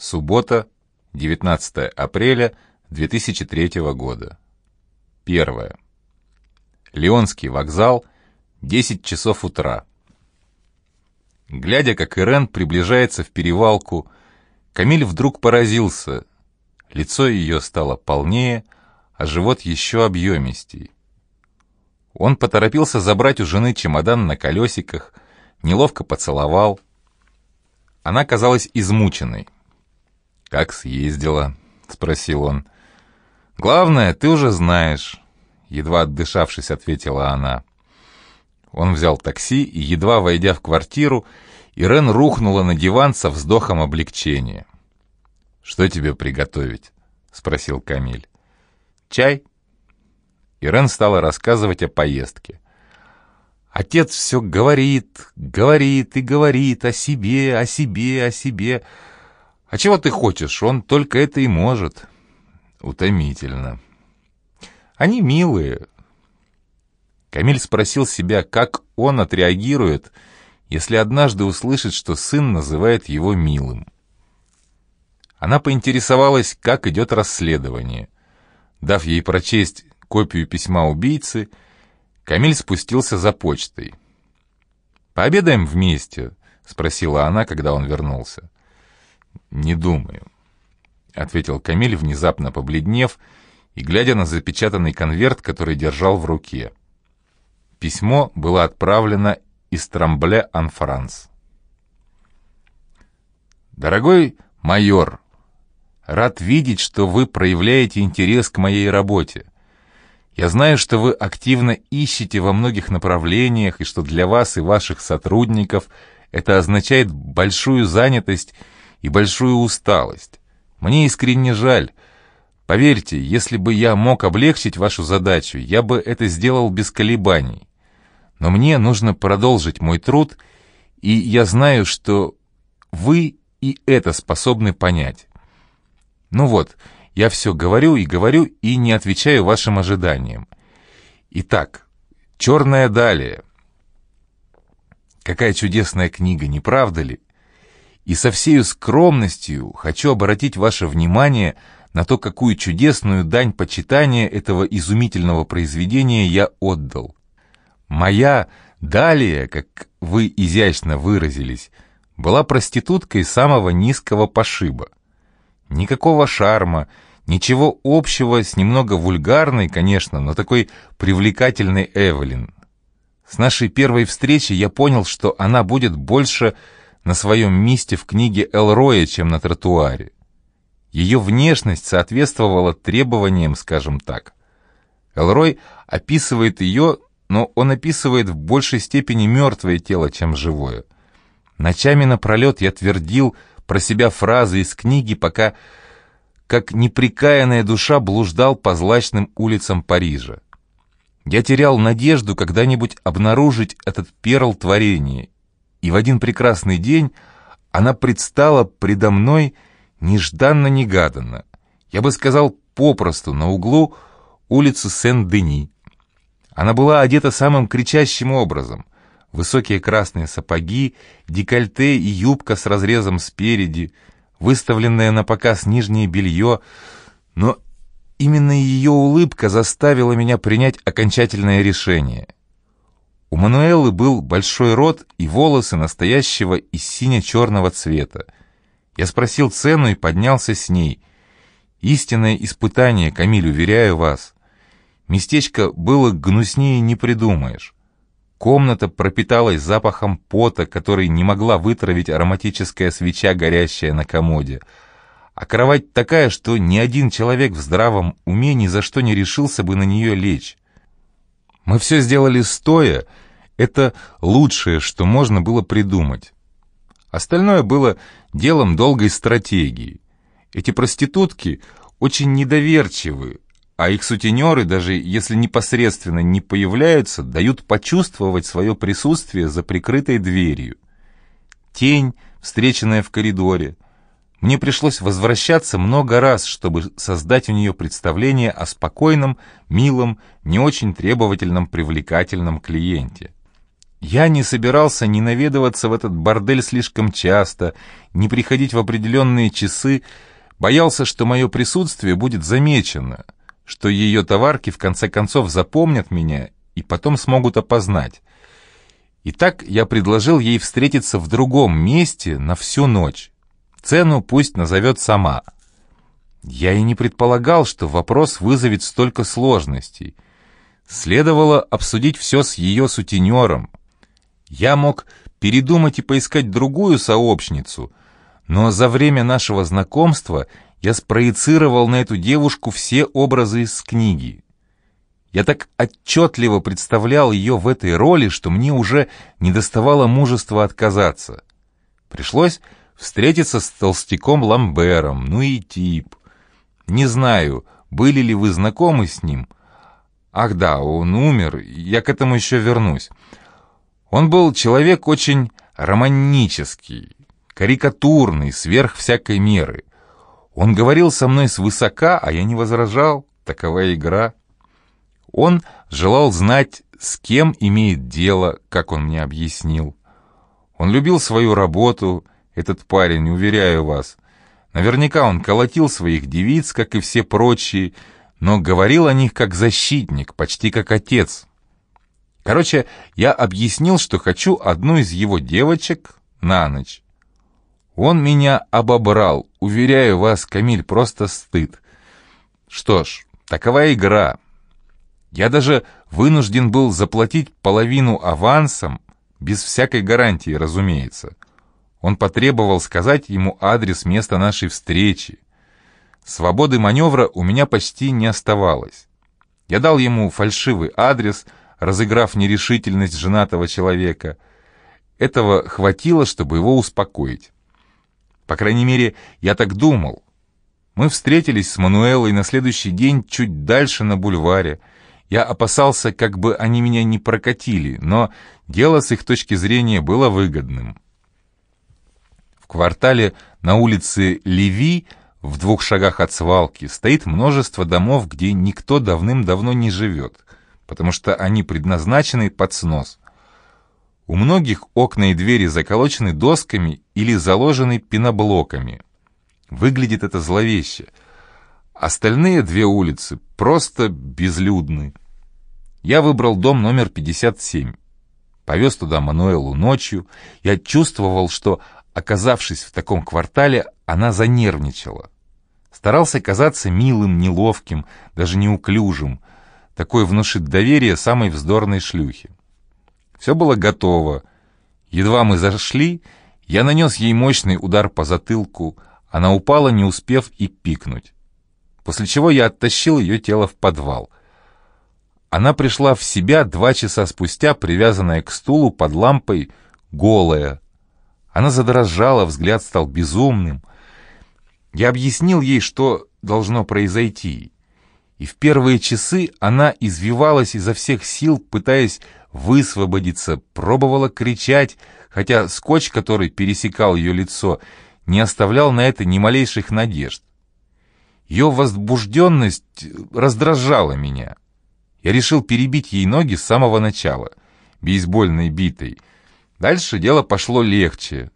Суббота, 19 апреля 2003 года. Первое. Леонский вокзал, 10 часов утра. Глядя, как Ирен приближается в перевалку, Камиль вдруг поразился. Лицо ее стало полнее, а живот еще объемистей. Он поторопился забрать у жены чемодан на колесиках, неловко поцеловал. Она казалась измученной. «Как съездила?» — спросил он. «Главное, ты уже знаешь», — едва отдышавшись, ответила она. Он взял такси, и, едва войдя в квартиру, Ирен рухнула на диван со вздохом облегчения. «Что тебе приготовить?» — спросил Камиль. «Чай?» Ирен стала рассказывать о поездке. Отец все говорит, говорит и говорит о себе, о себе, о себе. А чего ты хочешь? Он только это и может. Утомительно. Они милые, Камиль спросил себя, как он отреагирует, если однажды услышит, что сын называет его милым. Она поинтересовалась, как идет расследование. Дав ей прочесть копию письма убийцы, Камиль спустился за почтой. «Пообедаем вместе?» — спросила она, когда он вернулся. «Не думаю», — ответил Камиль, внезапно побледнев и глядя на запечатанный конверт, который держал в руке. Письмо было отправлено из Трамбле-Ан-Франс. «Дорогой майор, рад видеть, что вы проявляете интерес к моей работе. Я знаю, что вы активно ищете во многих направлениях и что для вас и ваших сотрудников это означает большую занятость и большую усталость. Мне искренне жаль. Поверьте, если бы я мог облегчить вашу задачу, я бы это сделал без колебаний. Но мне нужно продолжить мой труд, и я знаю, что вы и это способны понять. Ну вот, я все говорю и говорю, и не отвечаю вашим ожиданиям. Итак, «Черная далее». Какая чудесная книга, не правда ли? И со всей скромностью хочу обратить ваше внимание на то, какую чудесную дань почитания этого изумительного произведения я отдал. Моя далее, как вы изящно выразились, была проституткой самого низкого пошиба. Никакого шарма, ничего общего с немного вульгарной, конечно, но такой привлекательной Эвелин. С нашей первой встречи я понял, что она будет больше на своем месте в книге Элроя, чем на тротуаре. Ее внешность соответствовала требованиям, скажем так. Элрой описывает ее но он описывает в большей степени мертвое тело, чем живое. Ночами напролет я твердил про себя фразы из книги, пока, как неприкаянная душа, блуждал по злачным улицам Парижа. Я терял надежду когда-нибудь обнаружить этот перл творения, и в один прекрасный день она предстала предо мной нежданно-негаданно. Я бы сказал попросту, на углу улицы Сен-Дени. Она была одета самым кричащим образом. Высокие красные сапоги, декольте и юбка с разрезом спереди, выставленное на показ нижнее белье, но именно ее улыбка заставила меня принять окончательное решение. У Мануэлы был большой рот и волосы настоящего и сине-черного цвета. Я спросил цену и поднялся с ней. Истинное испытание, Камиль, уверяю вас. Местечко было гнуснее не придумаешь. Комната пропиталась запахом пота, который не могла вытравить ароматическая свеча, горящая на комоде. А кровать такая, что ни один человек в здравом уме ни за что не решился бы на нее лечь. Мы все сделали стоя, это лучшее, что можно было придумать. Остальное было делом долгой стратегии. Эти проститутки очень недоверчивы, а их сутенеры, даже если непосредственно не появляются, дают почувствовать свое присутствие за прикрытой дверью. Тень, встреченная в коридоре. Мне пришлось возвращаться много раз, чтобы создать у нее представление о спокойном, милом, не очень требовательном, привлекательном клиенте. Я не собирался ни наведываться в этот бордель слишком часто, ни приходить в определенные часы, боялся, что мое присутствие будет замечено, что ее товарки в конце концов запомнят меня и потом смогут опознать. Итак, я предложил ей встретиться в другом месте на всю ночь. Цену пусть назовет сама. Я и не предполагал, что вопрос вызовет столько сложностей. Следовало обсудить все с ее сутенером. Я мог передумать и поискать другую сообщницу, но за время нашего знакомства я спроецировал на эту девушку все образы из книги. Я так отчетливо представлял ее в этой роли, что мне уже не доставало мужества отказаться. Пришлось встретиться с толстяком Ламбером, ну и тип. Не знаю, были ли вы знакомы с ним. Ах да, он умер, я к этому еще вернусь. Он был человек очень романический, карикатурный, сверх всякой меры. Он говорил со мной свысока, а я не возражал, такова игра. Он желал знать, с кем имеет дело, как он мне объяснил. Он любил свою работу, этот парень, уверяю вас. Наверняка он колотил своих девиц, как и все прочие, но говорил о них как защитник, почти как отец. Короче, я объяснил, что хочу одну из его девочек на ночь. Он меня обобрал, уверяю вас, Камиль, просто стыд. Что ж, такова игра. Я даже вынужден был заплатить половину авансом, без всякой гарантии, разумеется. Он потребовал сказать ему адрес места нашей встречи. Свободы маневра у меня почти не оставалось. Я дал ему фальшивый адрес — разыграв нерешительность женатого человека. Этого хватило, чтобы его успокоить. По крайней мере, я так думал. Мы встретились с Мануэлой на следующий день чуть дальше на бульваре. Я опасался, как бы они меня не прокатили, но дело с их точки зрения было выгодным. В квартале на улице Леви, в двух шагах от свалки, стоит множество домов, где никто давным-давно не живет потому что они предназначены под снос. У многих окна и двери заколочены досками или заложены пеноблоками. Выглядит это зловеще. Остальные две улицы просто безлюдны. Я выбрал дом номер 57. Повез туда Мануэлу ночью. Я чувствовал, что, оказавшись в таком квартале, она занервничала. Старался казаться милым, неловким, даже неуклюжим, такой внушит доверие самой вздорной шлюхи. Все было готово. Едва мы зашли, я нанес ей мощный удар по затылку, она упала, не успев и пикнуть. После чего я оттащил ее тело в подвал. Она пришла в себя два часа спустя, привязанная к стулу под лампой, голая. Она задрожала, взгляд стал безумным. Я объяснил ей, что должно произойти и в первые часы она извивалась изо всех сил, пытаясь высвободиться, пробовала кричать, хотя скотч, который пересекал ее лицо, не оставлял на это ни малейших надежд. Ее возбужденность раздражала меня. Я решил перебить ей ноги с самого начала, бейсбольной битой. Дальше дело пошло легче.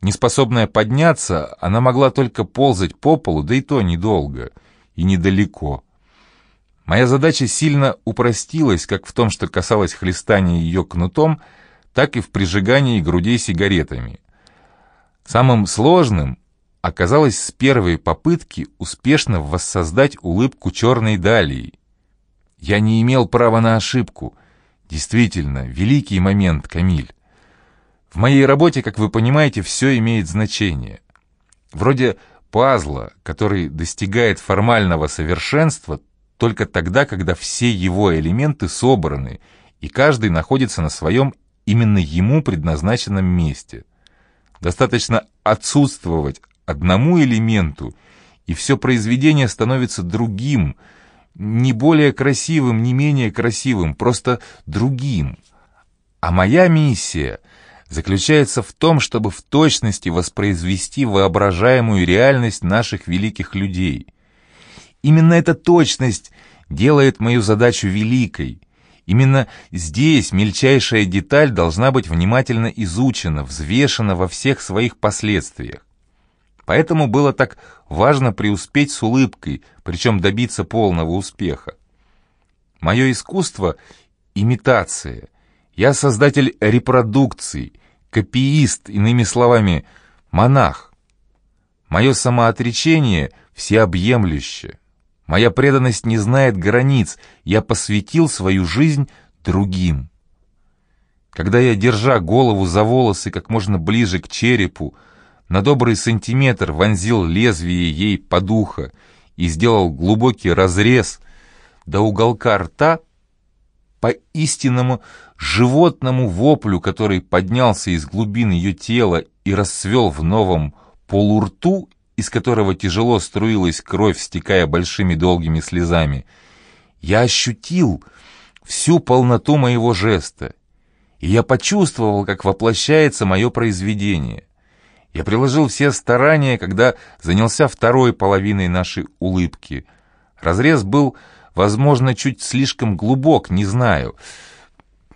Неспособная подняться, она могла только ползать по полу, да и то недолго и недалеко. Моя задача сильно упростилась как в том, что касалось хлестания ее кнутом, так и в прижигании грудей сигаретами. Самым сложным оказалось с первой попытки успешно воссоздать улыбку черной далии. Я не имел права на ошибку. Действительно, великий момент, Камиль. В моей работе, как вы понимаете, все имеет значение. Вроде пазла, который достигает формального совершенства только тогда, когда все его элементы собраны, и каждый находится на своем именно ему предназначенном месте. Достаточно отсутствовать одному элементу, и все произведение становится другим, не более красивым, не менее красивым, просто другим. А моя миссия заключается в том, чтобы в точности воспроизвести воображаемую реальность наших великих людей – Именно эта точность делает мою задачу великой. Именно здесь мельчайшая деталь должна быть внимательно изучена, взвешена во всех своих последствиях. Поэтому было так важно преуспеть с улыбкой, причем добиться полного успеха. Мое искусство — имитация. Я создатель репродукций, копиист, иными словами, монах. Мое самоотречение всеобъемлюще. Моя преданность не знает границ, я посвятил свою жизнь другим. Когда я, держа голову за волосы как можно ближе к черепу, на добрый сантиметр вонзил лезвие ей под ухо и сделал глубокий разрез до уголка рта, по истинному животному воплю, который поднялся из глубин ее тела и расцвел в новом полурту, из которого тяжело струилась кровь, стекая большими долгими слезами, я ощутил всю полноту моего жеста, и я почувствовал, как воплощается мое произведение. Я приложил все старания, когда занялся второй половиной нашей улыбки. Разрез был, возможно, чуть слишком глубок, не знаю.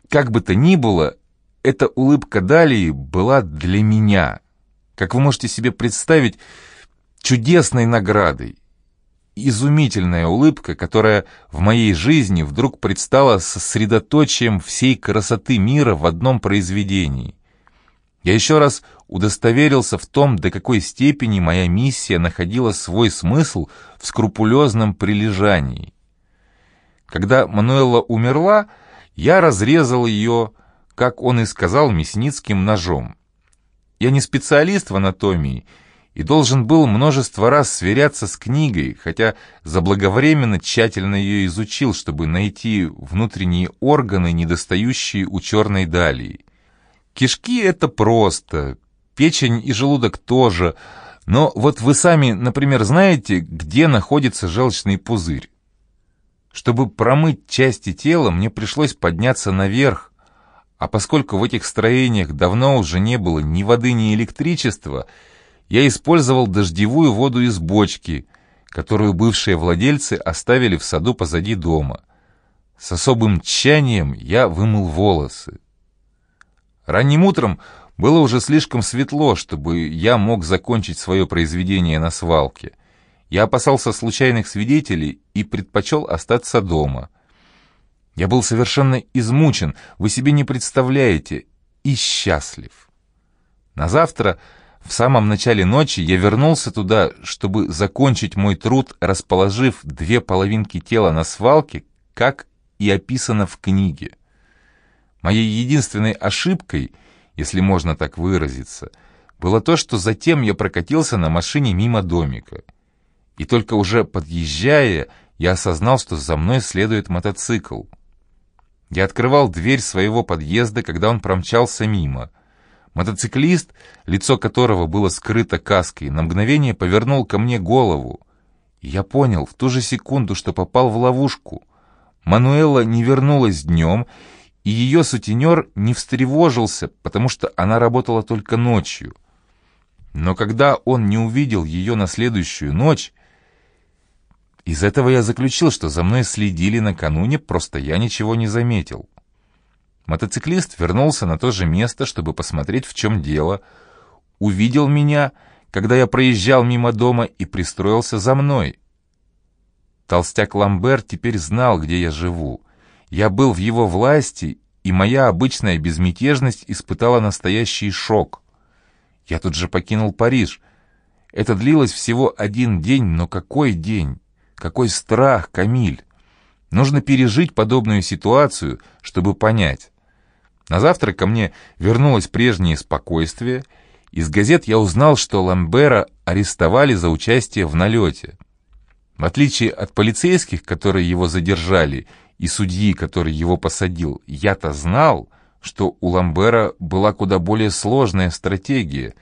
Как бы то ни было, эта улыбка Далии была для меня. Как вы можете себе представить, чудесной наградой. Изумительная улыбка, которая в моей жизни вдруг предстала сосредоточием всей красоты мира в одном произведении. Я еще раз удостоверился в том, до какой степени моя миссия находила свой смысл в скрупулезном прилежании. Когда Мануэла умерла, я разрезал ее, как он и сказал, мясницким ножом. Я не специалист в анатомии и должен был множество раз сверяться с книгой, хотя заблаговременно тщательно ее изучил, чтобы найти внутренние органы, недостающие у черной далии. Кишки — это просто, печень и желудок тоже, но вот вы сами, например, знаете, где находится желчный пузырь? Чтобы промыть части тела, мне пришлось подняться наверх, а поскольку в этих строениях давно уже не было ни воды, ни электричества — я использовал дождевую воду из бочки, которую бывшие владельцы оставили в саду позади дома. С особым тщанием я вымыл волосы. Ранним утром было уже слишком светло, чтобы я мог закончить свое произведение на свалке. Я опасался случайных свидетелей и предпочел остаться дома. Я был совершенно измучен, вы себе не представляете, и счастлив. На завтра в самом начале ночи я вернулся туда, чтобы закончить мой труд, расположив две половинки тела на свалке, как и описано в книге. Моей единственной ошибкой, если можно так выразиться, было то, что затем я прокатился на машине мимо домика. И только уже подъезжая, я осознал, что за мной следует мотоцикл. Я открывал дверь своего подъезда, когда он промчался мимо — Мотоциклист, лицо которого было скрыто каской, на мгновение повернул ко мне голову. я понял в ту же секунду, что попал в ловушку. Мануэла не вернулась днем, и ее сутенер не встревожился, потому что она работала только ночью. Но когда он не увидел ее на следующую ночь, из этого я заключил, что за мной следили накануне, просто я ничего не заметил. Мотоциклист вернулся на то же место, чтобы посмотреть, в чем дело, увидел меня, когда я проезжал мимо дома и пристроился за мной. Толстяк Ламбер теперь знал, где я живу. Я был в его власти, и моя обычная безмятежность испытала настоящий шок. Я тут же покинул Париж. Это длилось всего один день, но какой день? Какой страх, Камиль! Нужно пережить подобную ситуацию, чтобы понять. На завтра ко мне вернулось прежнее спокойствие. Из газет я узнал, что Ламбера арестовали за участие в налете. В отличие от полицейских, которые его задержали, и судьи, который его посадил, я-то знал, что у Ламбера была куда более сложная стратегия,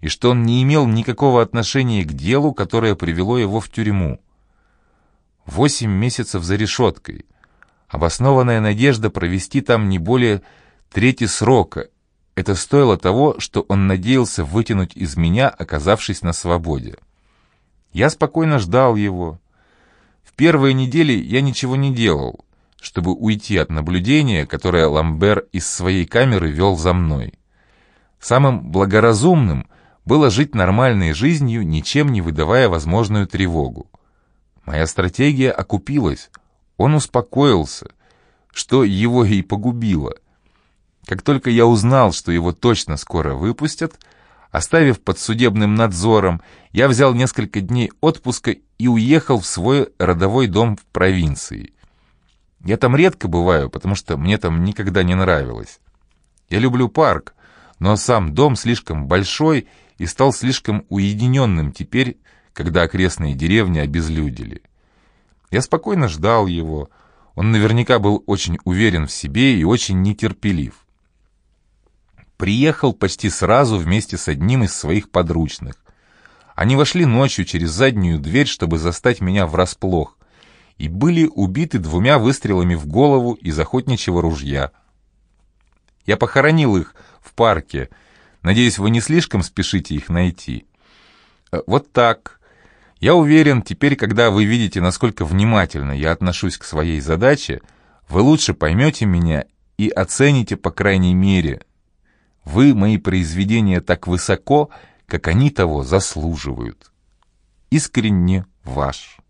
и что он не имел никакого отношения к делу, которое привело его в тюрьму. Восемь месяцев за решеткой. Обоснованная надежда провести там не более Третий срока. Это стоило того, что он надеялся вытянуть из меня, оказавшись на свободе. Я спокойно ждал его. В первые недели я ничего не делал. чтобы уйти от наблюдения, которое Ламбер из своей камеры вел за мной. Самым благоразумным было жить нормальной жизнью, ничем не выдавая возможную тревогу. Моя стратегия окупилась. Он успокоился, что его и погубило. Как только я узнал, что его точно скоро выпустят, оставив под судебным надзором, я взял несколько дней отпуска и уехал в свой родовой дом в провинции. Я там редко бываю, потому что мне там никогда не нравилось. Я люблю парк, но сам дом слишком большой и стал слишком уединенным теперь, когда окрестные деревни обезлюдили. Я спокойно ждал его. Он наверняка был очень уверен в себе и очень нетерпелив. Приехал почти сразу вместе с одним из своих подручных. Они вошли ночью через заднюю дверь, чтобы застать меня врасплох, и были убиты двумя выстрелами в голову из охотничьего ружья. Я похоронил их в парке, Надеюсь, вы не слишком спешите их найти. Э, вот так. Я уверен, теперь, когда вы видите, насколько внимательно я отношусь к своей задаче, вы лучше поймете меня и оцените, по крайней мере. Вы мои произведения так высоко, как они того заслуживают. Искренне ваш.